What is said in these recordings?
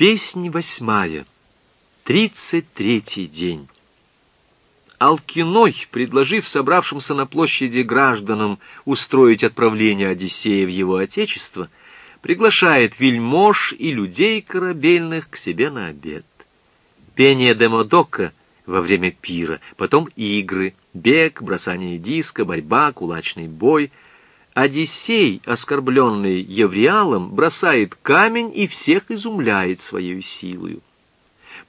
Песнь восьмая. Тридцать третий день. Алкиной, предложив собравшимся на площади гражданам устроить отправление Одиссея в его отечество, приглашает вельмож и людей корабельных к себе на обед. Пение Демодока во время пира, потом игры, бег, бросание диска, борьба, кулачный бой — Одиссей, оскорбленный Евриалом, бросает камень и всех изумляет своей силою.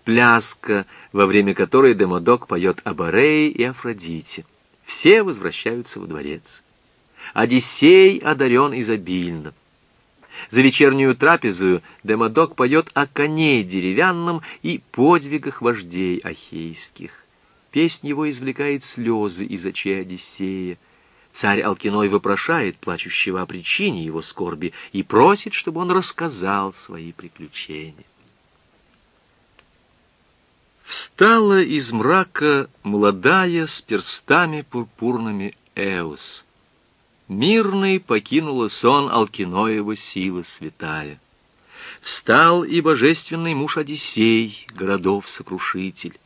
Пляска, во время которой Демодок поет об Арее и Афродите. Все возвращаются во дворец. Одиссей одарен изобильно. За вечернюю трапезу Демодок поет о коне деревянном и подвигах вождей ахейских. Песнь его извлекает слезы из очей Одиссея, Царь Алкиной вопрошает плачущего о причине его скорби и просит, чтобы он рассказал свои приключения. Встала из мрака молодая с перстами пурпурными Эус. Мирный покинула сон Алкиноева сила святая. Встал и божественный муж Одиссей, городов сокрушитель.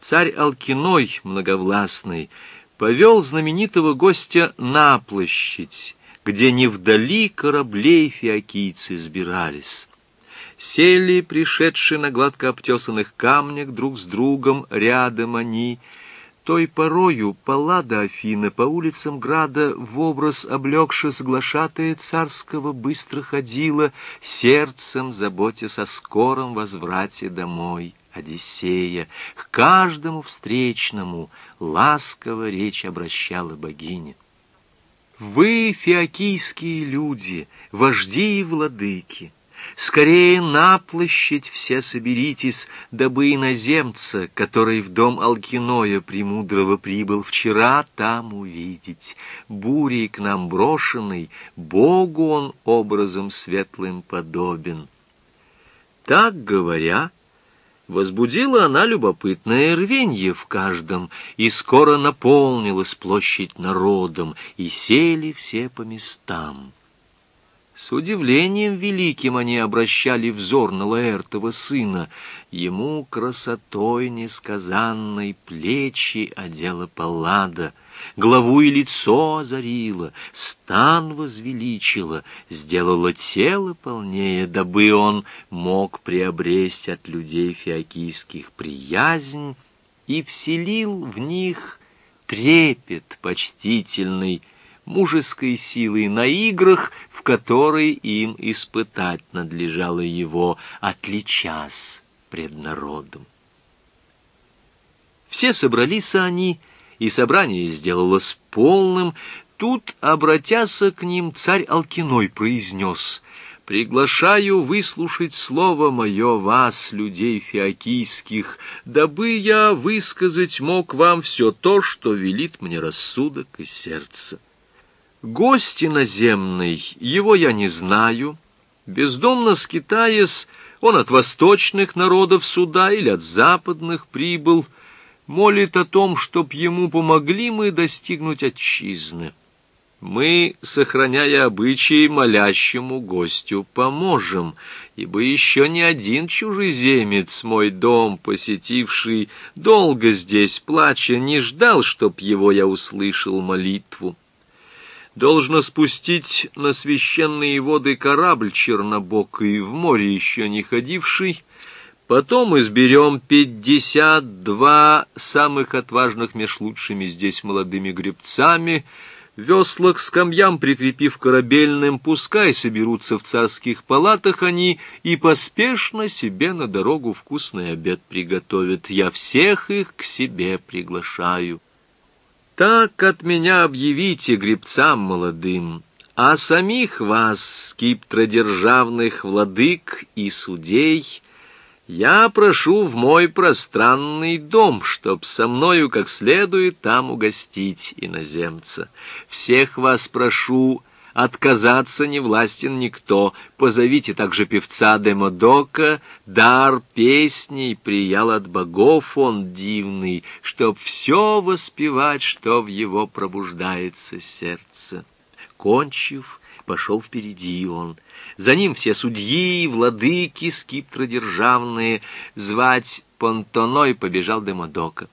Царь Алкиной многовластный повел знаменитого гостя на площадь, где не вдали кораблей фиокийцы сбирались. Сели, пришедшие на гладко обтесанных камнях, друг с другом, рядом они. Той порою Паллада Афина по улицам града в образ облегши соглашатая царского быстро ходила, сердцем заботясь о скором возврате домой. Одиссея, к каждому встречному ласково речь обращала богиня. Вы, фиокийские люди, вожди и владыки, Скорее на площадь все соберитесь, дабы иноземца, который в дом Алкиноя премудрого прибыл вчера, там увидеть. Бурей к нам брошенный, Богу он образом светлым подобен. Так говоря, Возбудила она любопытное рвенье в каждом, и скоро наполнилась площадь народом, и сели все по местам. С удивлением великим они обращали взор на Лаэртова сына. Ему красотой несказанной плечи одела Паллада — главу и лицо озарила, стан возвеличила, сделала тело полнее, дабы он мог приобрести от людей фиокийских приязнь и вселил в них трепет почтительный, мужеской силой на играх, в которой им испытать надлежало его, отличась пред народом. Все собрались они, — и собрание сделалось полным, тут, обратяся к ним, царь Алкиной произнес «Приглашаю выслушать слово мое вас, людей фиокийских, дабы я высказать мог вам все то, что велит мне рассудок и сердце. Гость иноземный, его я не знаю, бездомно скитаясь, он от восточных народов сюда или от западных прибыл, молит о том, чтоб ему помогли мы достигнуть отчизны. Мы, сохраняя обычаи, молящему гостю поможем, ибо еще ни один чужеземец, мой дом посетивший, долго здесь, плача, не ждал, чтоб его я услышал молитву. Должно спустить на священные воды корабль чернобокий, в море еще не ходивший, Потом изберем пятьдесят два самых отважных меж лучшими здесь молодыми гребцами, весла к скамьям прикрепив корабельным, пускай соберутся в царских палатах они и поспешно себе на дорогу вкусный обед приготовят. Я всех их к себе приглашаю. Так от меня объявите гребцам молодым, а самих вас, скиптродержавных владык и судей, я прошу в мой пространный дом, чтоб со мною как следует там угостить иноземца. Всех вас прошу, отказаться не властен никто. Позовите также певца Демодока, дар песней приял от богов он дивный, чтоб все воспевать, что в его пробуждается сердце. Кончив, пошел впереди он. За ним все судьи, владыки, скиптродержавные. Звать Понтоной побежал Демодока.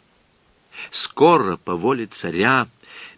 Скоро по воле царя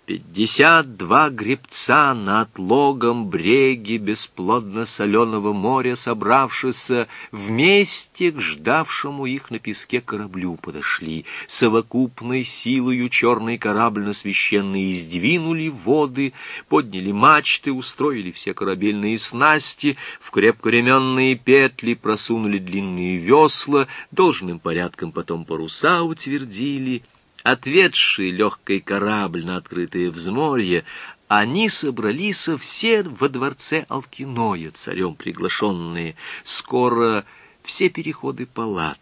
Пятьдесят два гребца на отлогом бреге бесплодно-соленого моря, собравшись вместе к ждавшему их на песке кораблю подошли. Совокупной силою черный корабль на священный издвинули воды, подняли мачты, устроили все корабельные снасти, в крепкоременные петли просунули длинные весла, должным порядком потом паруса утвердили — ответший легкий корабль на открытое взморье, они собрались все во дворце Алкиноя, царем приглашенные. Скоро все переходы палат,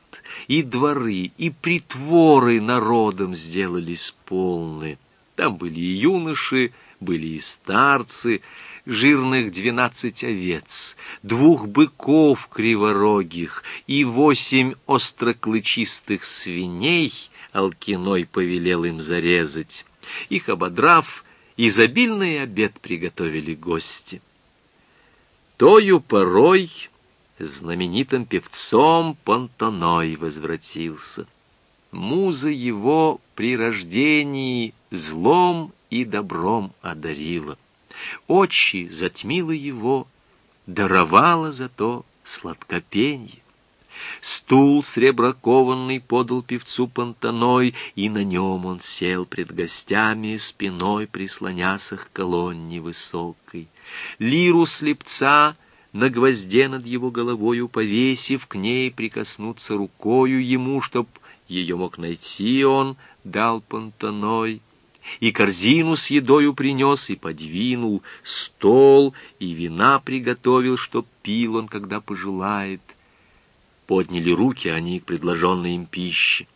и дворы, и притворы народом сделались полны. Там были и юноши, были и старцы, жирных двенадцать овец, двух быков криворогих и восемь остроклычистых свиней — Алкиной повелел им зарезать. Их ободрав, изобильный обед приготовили гости. Тою порой знаменитым певцом Понтоной возвратился. Муза его при рождении злом и добром одарила. Очи затмила его, даровала зато сладкопенье. Стул среброкованный подал певцу понтаной, и на нем он сел пред гостями, спиной прислоняся к колонне высокой. Лиру слепца на гвозде над его головою повесив, к ней прикоснуться рукою ему, чтоб ее мог найти он, дал понтаной и корзину с едою принес, и подвинул, стол, и вина приготовил, чтоб пил он, когда пожелает. Подняли руки они к предложенной им пище.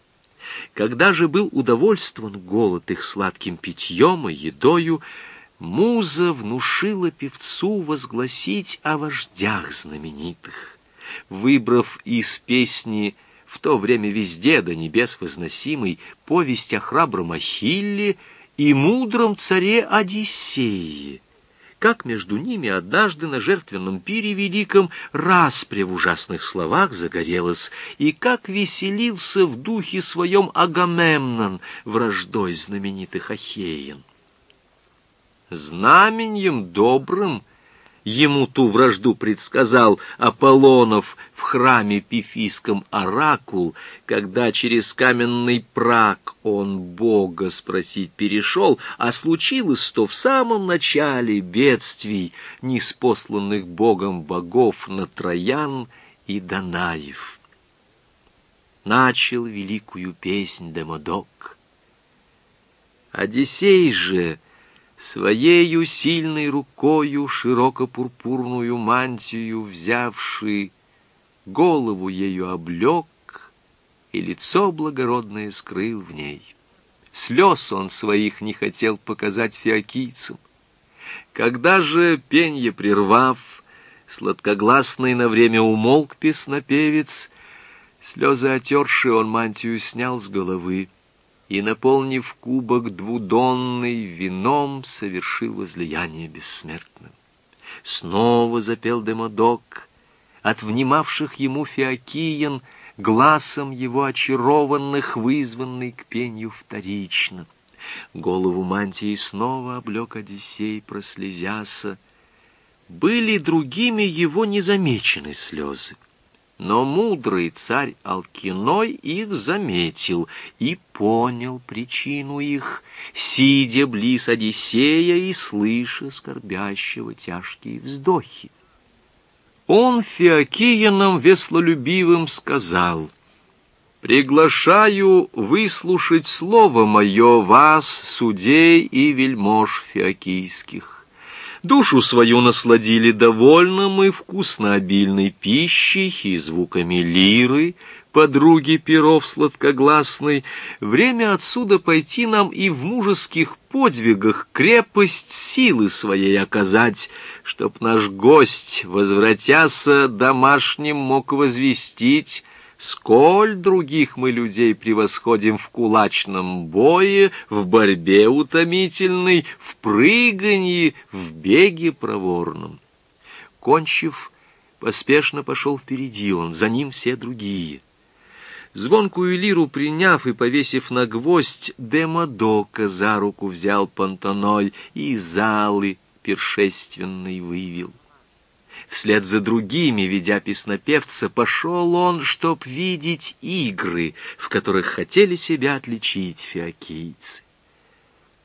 Когда же был удовольствован голод их сладким питьем и едою, муза внушила певцу возгласить о вождях знаменитых. Выбрав из песни в то время везде до небес возносимый повесть о храбром Ахилле и мудром царе Одиссее, как между ними однажды на жертвенном пире великом распря в ужасных словах загорелась, и как веселился в духе своем Агамемнон враждой знаменитых Ахеян. Знаменем добрым — ему ту вражду предсказал Аполлонов в храме Пифийском оракул, когда через каменный прак он Бога спросить перешел, а случилось то в самом начале бедствий, неспосланных Богом богов на Троян и Данаев. Начал великую песнь Демодок. Одиссей же — Своею сильной рукою широко-пурпурную мантию взявший, голову ею облег и лицо благородное скрыл в ней. Слез он своих не хотел показать фиокийцам. Когда же, пенье прервав, сладкогласный на время умолк песнопевец, слезы отерши он мантию снял с головы, и, наполнив кубок двудонный вином, совершил возлияние бессмертным. Снова запел Демодок, от внимавших ему фиокиян, глазом его очарованных, вызванный к пенью вторично. Голову мантии снова облег Одиссей, прослезяся. Были другими его незамечены слезы. Но мудрый царь Алкиной их заметил и понял причину их, сидя близ Одиссея и слыша скорбящего тяжкие вздохи. Он Феокиянам веслолюбивым сказал, «Приглашаю выслушать слово мое вас, судей и вельмож феокийских. Душу свою насладили довольным и вкусно-обильной пищей и звуками лиры, подруги перов сладкогласной. Время отсюда пойти нам и в мужеских подвигах крепость силы своей оказать, чтоб наш гость, возвратяся домашним, мог возвестить, Сколь других мы людей превосходим в кулачном бое, в борьбе утомительной, в прыганье, в беге проворном. Кончив, поспешно пошел впереди он, за ним все другие. Звонкую лиру приняв и повесив на гвоздь, Демодока за руку взял понтоной и залы першественный вывел. Вслед за другими, ведя песнопевца, пошел он, чтоб видеть игры, в которых хотели себя отличить фиокийцы.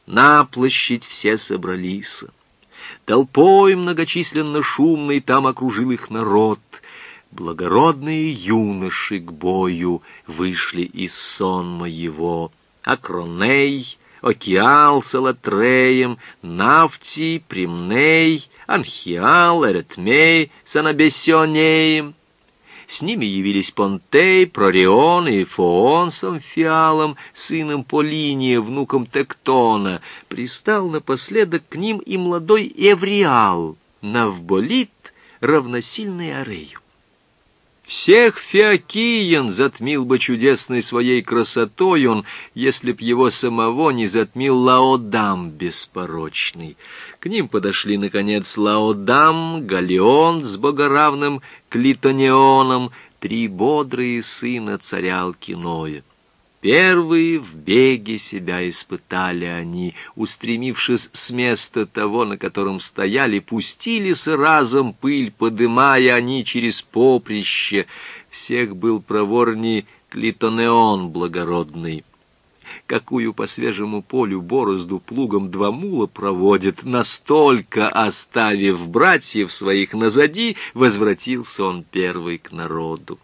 На площадь все собрались. Толпой многочисленно шумный там окружил их народ. Благородные юноши к бою вышли из сонма его. Акроней, Океал с Алатреем, Нафтий, Примней, Анхиал, Эретмей с Анабессионеем. С ними явились Понтей, Прорион и Фоон с Амфиалом, сыном Полиния, внуком Тектона. Пристал напоследок к ним и молодой Эвриал, Навболит, равносильный Арею. Всех феокиян затмил бы чудесной своей красотой он, если б его самого не затмил Лаодам беспорочный. К ним подошли, наконец, Лаодам, Галеон с богоравным Клитонеоном, три бодрые сына царя Алкиноя. Первые в беге себя испытали они, устремившись с места того, на котором стояли, пустились разом пыль, подымая они через поприще. Всех был проворней Клитонеон благородный. Какую по свежему полю борозду плугом два мула проводит, настолько оставив братьев своих назади, возвратился он первый к народу.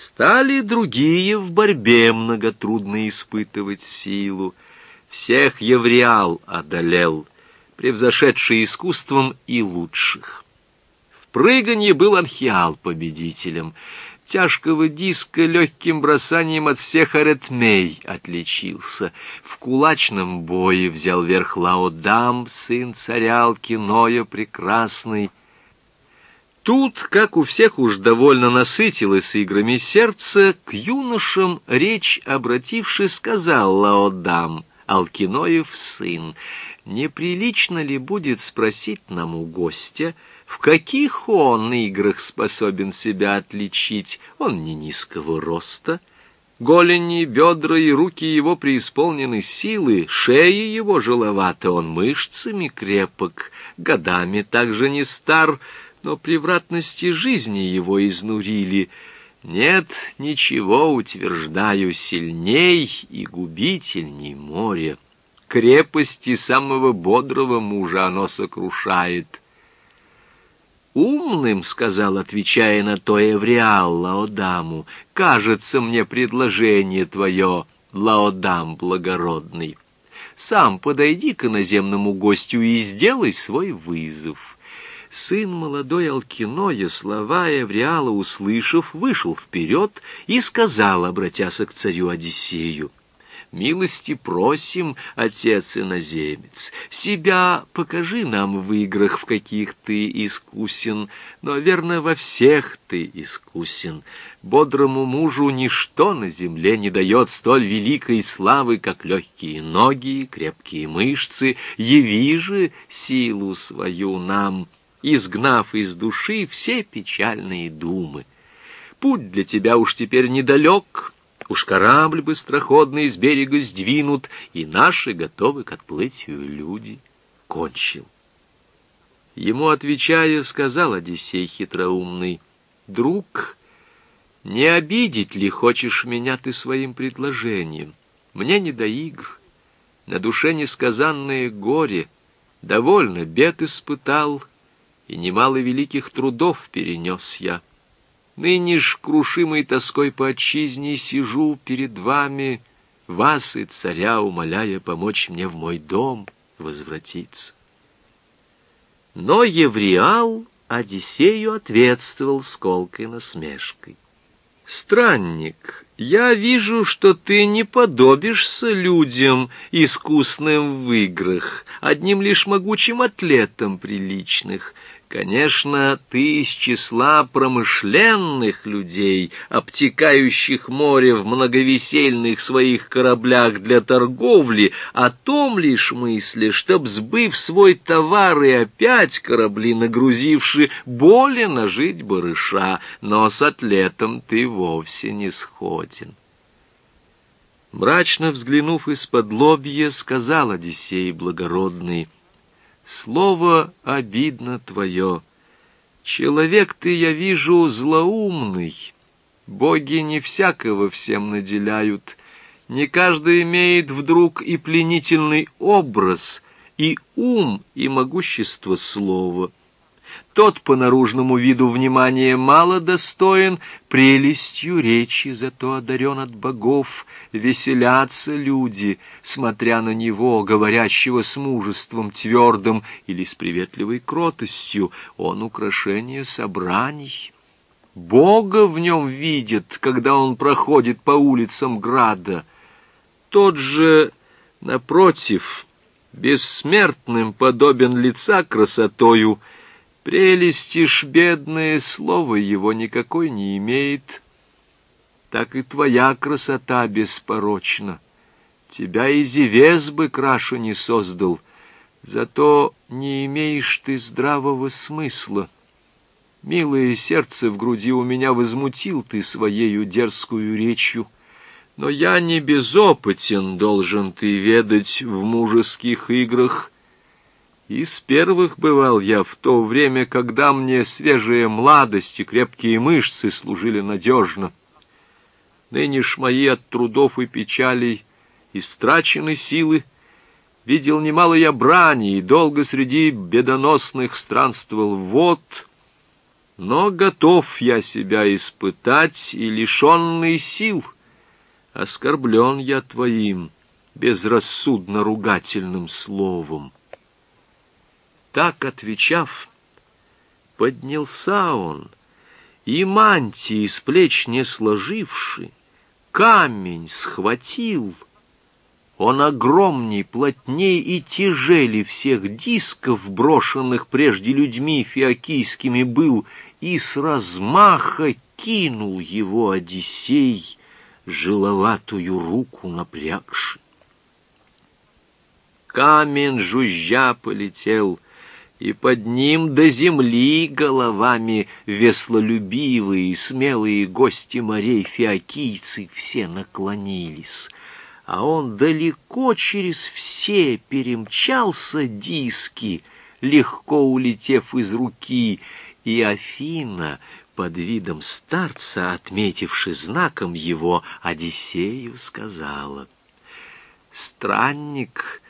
Стали другие в борьбе многотрудно испытывать силу. Всех Евриал одолел, превзошедший искусством и лучших. В прыганье был Анхиал победителем. Тяжкого диска легким бросанием от всех аритмей отличился. В кулачном бое взял верх Лаодам, сын царя Алкиноя прекрасный, Тут, как у всех уж довольно насытилось играми сердце, к юношам речь обративший сказал Лаодам, Алкиноев сын, неприлично ли будет спросить нам у гостя, в каких он играх способен себя отличить, он не низкого роста, голени, бедра и руки его преисполнены силы, шея его жиловата, он мышцами крепок, годами также не стар, но превратности жизни его изнурили. Нет ничего, утверждаю, сильней и губительней моря. Крепости самого бодрого мужа оно сокрушает. «Умным, — сказал, отвечая на то Эвриал Лаодаму, — кажется мне предложение твое, Лаодам благородный. Сам подойди к иноземному гостю и сделай свой вызов» сын молодой Алкиноя, слова Эвриала услышав, вышел вперед и сказал, обратясь к царю Одиссею, «Милости просим, отец иноземец, себя покажи нам в играх, в каких ты искусен, но, верно, во всех ты искусен. Бодрому мужу ничто на земле не дает столь великой славы, как легкие ноги, крепкие мышцы. Яви же силу свою нам» изгнав из души все печальные думы. Путь для тебя уж теперь недалек, уж корабль быстроходный с берега сдвинут, и наши готовы к отплытию люди. Кончил. Ему, отвечая, сказал Одиссей хитроумный, «Друг, не обидеть ли хочешь меня ты своим предложением? Мне не до игр, на душе несказанное горе, довольно бед испытал, и немало великих трудов перенес я. Ныне ж, крушимой тоской по отчизне, сижу перед вами, вас и царя умоляя помочь мне в мой дом возвратиться. Но Евриал Одиссею ответствовал с колкой насмешкой. «Странник, я вижу, что ты не подобишься людям, искусным в играх, одним лишь могучим атлетам приличных. Конечно, ты из числа промышленных людей, обтекающих море в многовесельных своих кораблях для торговли, о том лишь мысли, чтоб, сбыв свой товар и опять корабли нагрузивши, более нажить барыша, но с атлетом ты вовсе не сходен. Мрачно взглянув из-под лобья, сказал Одиссей благородный — Слово обидно твое. Человек ты, я вижу, злоумный. Боги не всякого всем наделяют. Не каждый имеет вдруг и пленительный образ, и ум, и могущество слова. Тот по наружному виду внимания мало достоин, прелестью речи зато одарен от богов. Веселятся люди, смотря на него, говорящего с мужеством твердым или с приветливой кротостью, он украшение собраний. Бога в нем видят, когда он проходит по улицам града. Тот же, напротив, бессмертным подобен лица красотою — Прелести ж бедное слово его никакой не имеет. Так и твоя красота беспорочна. Тебя и Зевес бы краше не создал, зато не имеешь ты здравого смысла. Милое сердце в груди у меня возмутил ты своею дерзкую речью, но я не безопытен, должен ты ведать в мужеских играх, из первых бывал я в то время, когда мне свежая молодость и крепкие мышцы служили надежно. Ныне ж мои от трудов и печалей истрачены силы, видел немало я брани и долго среди бедоносных странствовал вот, но готов я себя испытать и лишенный сил, оскорблен я твоим безрассудно ругательным словом. Так отвечав, поднялся он, и мантии с плеч не сложивши, камень схватил. Он огромней, плотней и тяжели всех дисков, брошенных прежде людьми фиокийскими был, и с размаха кинул его Одиссей, жиловатую руку напрягши. Камень жужжа полетел — и под ним до земли головами веслолюбивые, смелые гости морей фиокийцы все наклонились. А он далеко через все перемчался диски, легко улетев из руки, и Афина, под видом старца, отметивши знаком его, Одиссею сказала, «Странник,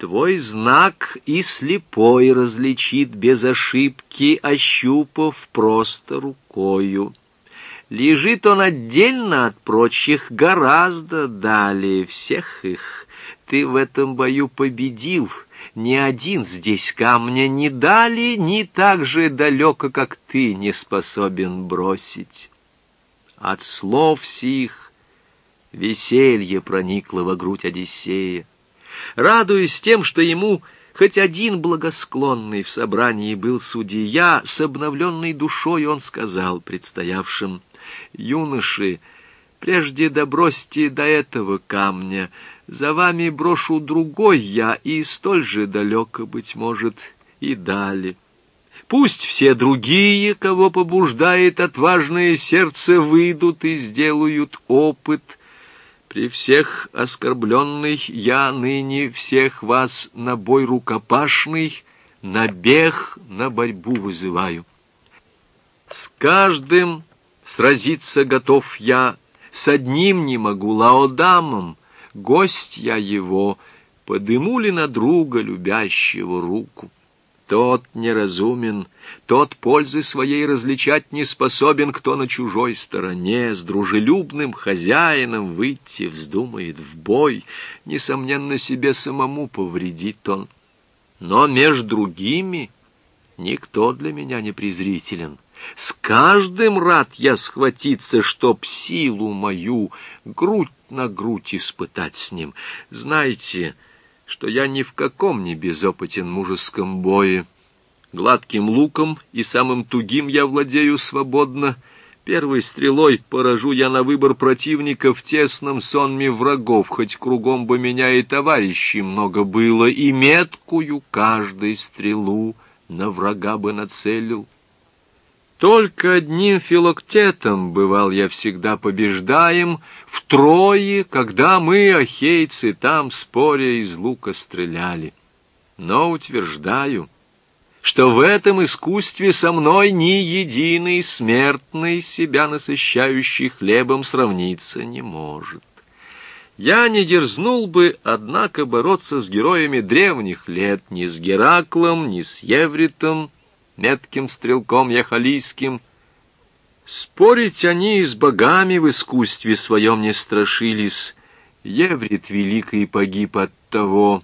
Твой знак и слепой различит без ошибки, ощупав просто рукою. Лежит он отдельно от прочих, гораздо далее всех их. Ты в этом бою победил, ни один здесь камня не дали, ни так же далеко, как ты, не способен бросить. От слов сих веселье проникло во грудь Одиссея радуясь тем, что ему хоть один благосклонный в собрании был судья, с обновленной душой он сказал предстоявшим, «Юноши, прежде добросьте до этого камня, за вами брошу другой я, и столь же далеко, быть может, и дали. Пусть все другие, кого побуждает отважное сердце, выйдут и сделают опыт — при всех оскорбленный я ныне всех вас на бой рукопашный, на бег, на борьбу вызываю. С каждым сразиться готов я, с одним не могу, лаодамом, гость я его, подыму ли на друга любящего руку. Тот неразумен, тот пользы своей различать не способен, кто на чужой стороне с дружелюбным хозяином выйти вздумает в бой, несомненно, себе самому повредит он. Но между другими никто для меня не презрителен. С каждым рад я схватиться, чтоб силу мою грудь на грудь испытать с ним. Знаете, что я ни в каком не безопытен мужеском бое. Гладким луком и самым тугим я владею свободно. Первой стрелой поражу я на выбор противника в тесном сонме врагов, хоть кругом бы меня и товарищей много было, и меткую каждой стрелу на врага бы нацелил. Только одним филоктетом бывал я всегда побеждаем, втрое, когда мы, ахейцы, там, споря, из лука стреляли. Но утверждаю, что в этом искусстве со мной ни единый смертный, себя насыщающий хлебом, сравниться не может. Я не дерзнул бы, однако, бороться с героями древних лет, ни с Гераклом, ни с Евритом, метким стрелком яхалийским. Спорить они с богами в искусстве своем не страшились. Еврит великий погиб от того,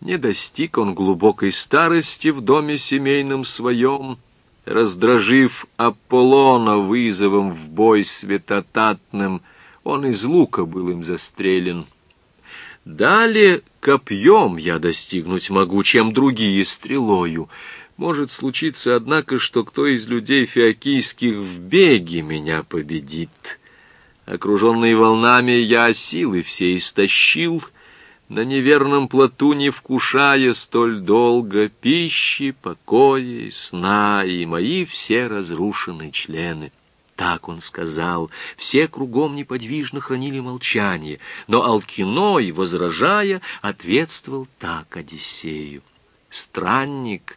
не достиг он глубокой старости в доме семейном своем, раздражив Аполлона вызовом в бой светотатным, он из лука был им застрелен. Далее копьем я достигнуть могу, чем другие стрелою, может случиться, однако, что кто из людей фиокийских в беге меня победит. Окруженный волнами, я силы все истощил, на неверном плоту не вкушая столь долго пищи, покоя и сна, и мои все разрушены члены. Так он сказал. Все кругом неподвижно хранили молчание, но Алкиной, возражая, ответствовал так Одиссею. «Странник,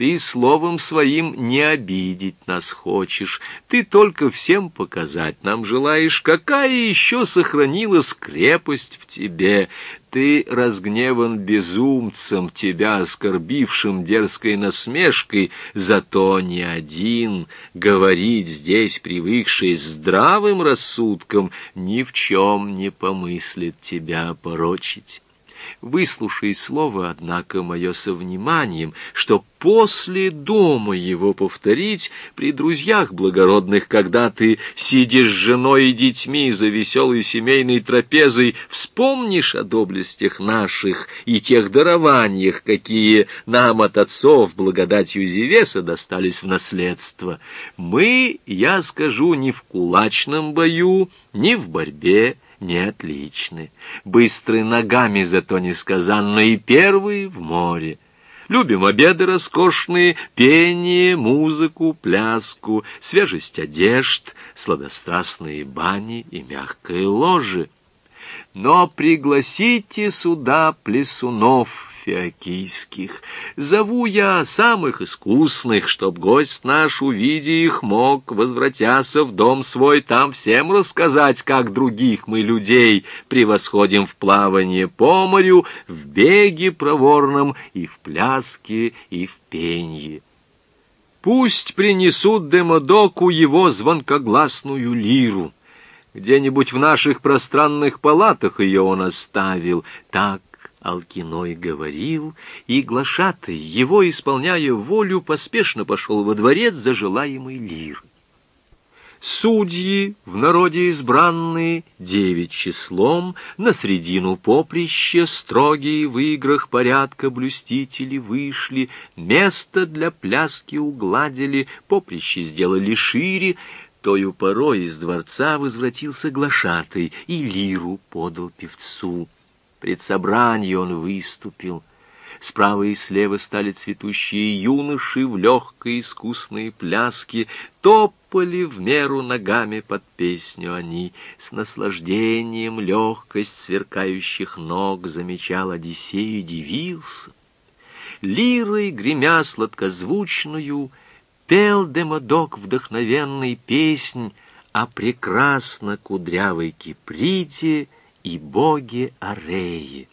ты словом своим не обидеть нас хочешь, ты только всем показать нам желаешь, какая еще сохранилась крепость в тебе. Ты разгневан безумцем, тебя оскорбившим дерзкой насмешкой, зато не один, говорить здесь, привыкший здравым рассудком, ни в чем не помыслит тебя порочить. Выслушай слово, однако, мое со вниманием, что после дома его повторить при друзьях благородных, когда ты, сидишь с женой и детьми за веселой семейной трапезой, вспомнишь о доблестях наших и тех дарованиях, какие нам от отцов благодатью Зевеса достались в наследство. Мы, я скажу, ни в кулачном бою, ни в борьбе, не отличны. Быстрые ногами зато несказанно и первые в море. Любим обеды роскошные, пение, музыку, пляску, свежесть одежд, сладострастные бани и мягкое ложе. Но пригласите сюда плесунов, фиокийских. Зову я самых искусных, чтоб гость наш, увидя их, мог, возвратяся в дом свой, там всем рассказать, как других мы людей превосходим в плавании по морю, в беге проворном и в пляске, и в пенье. Пусть принесут Демодоку его звонкогласную лиру. Где-нибудь в наших пространных палатах ее он оставил. Так Алкиной говорил, и глашатый, его исполняя волю, поспешно пошел во дворец за желаемый лир. Судьи, в народе избранные, девять числом, на средину поприща, строгие в играх порядка блюстители вышли, место для пляски угладили, поприще сделали шире, Тою порой из дворца возвратился глашатый и лиру подал певцу. Пред собранием он выступил. Справа и слева стали цветущие юноши в легкой искусной пляске, топали в меру ногами под песню они. С наслаждением легкость сверкающих ног замечал Одиссей и дивился. Лирой, гремя сладкозвучную, пел Демодок вдохновенный песнь о прекрасно кудрявой Киприте — и боги Ареи.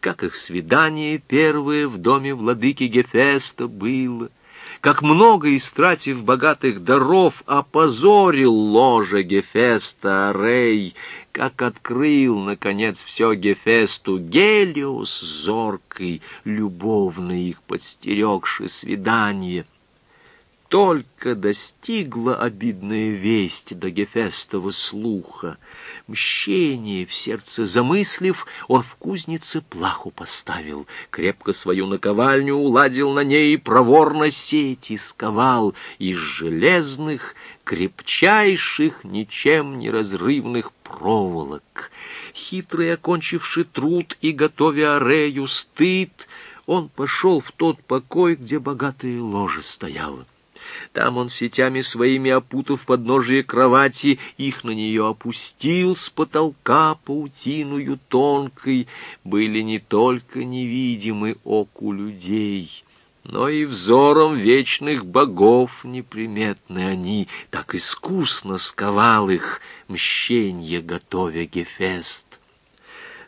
Как их свидание первое в доме владыки Гефеста было, как много истратив богатых даров, опозорил ложе Гефеста Арей, как открыл, наконец, все Гефесту Гелиос зоркой, любовно их подстерегши свидание. только достигла обидная весть до Гефестова слуха, мщение в сердце замыслив, он в кузнице плаху поставил, крепко свою наковальню уладил на ней и проворно сети сковал из железных, крепчайших, ничем не разрывных проволок. Хитрый, окончивший труд и готовя арею стыд, он пошел в тот покой, где богатое ложе стояло. Там он сетями своими опутав подножие кровати, их на нее опустил с потолка паутиную тонкой, были не только невидимы оку людей, но и взором вечных богов неприметны они, так искусно сковал их, мщенье готовя Гефест.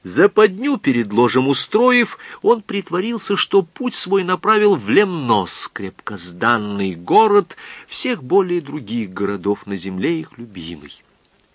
Западню перед ложем устроив, он притворился, что путь свой направил в Лемнос, крепко сданный город, всех более других городов на земле их любимый.